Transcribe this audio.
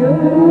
Oh.